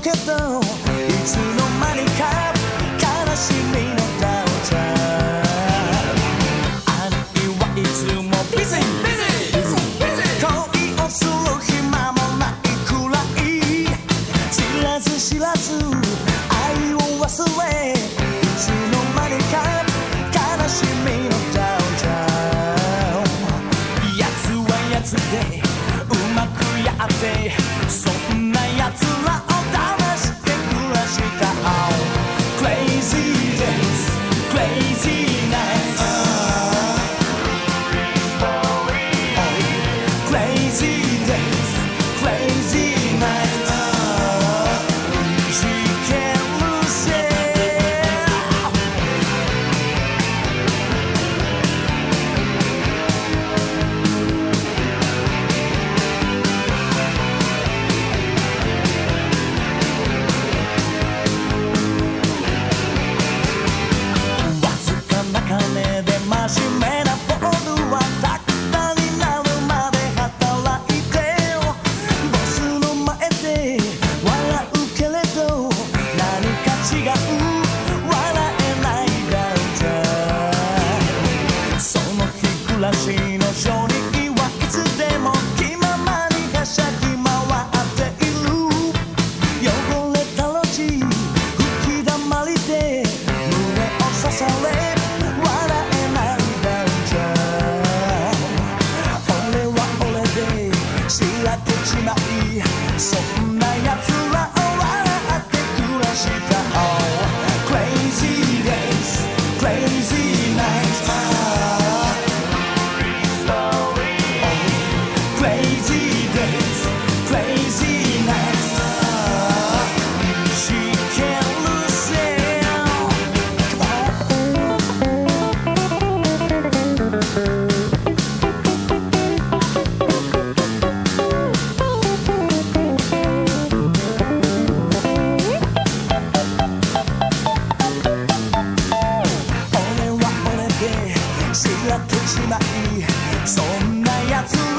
けどいつの間にか悲しみのダウンタウン兄はいつもビジ恋をする暇もないくらい知らず知らず愛を忘れいつの間にか悲しみのダウンタウンやつはやつでうまくやってそんなやつらそんなやつは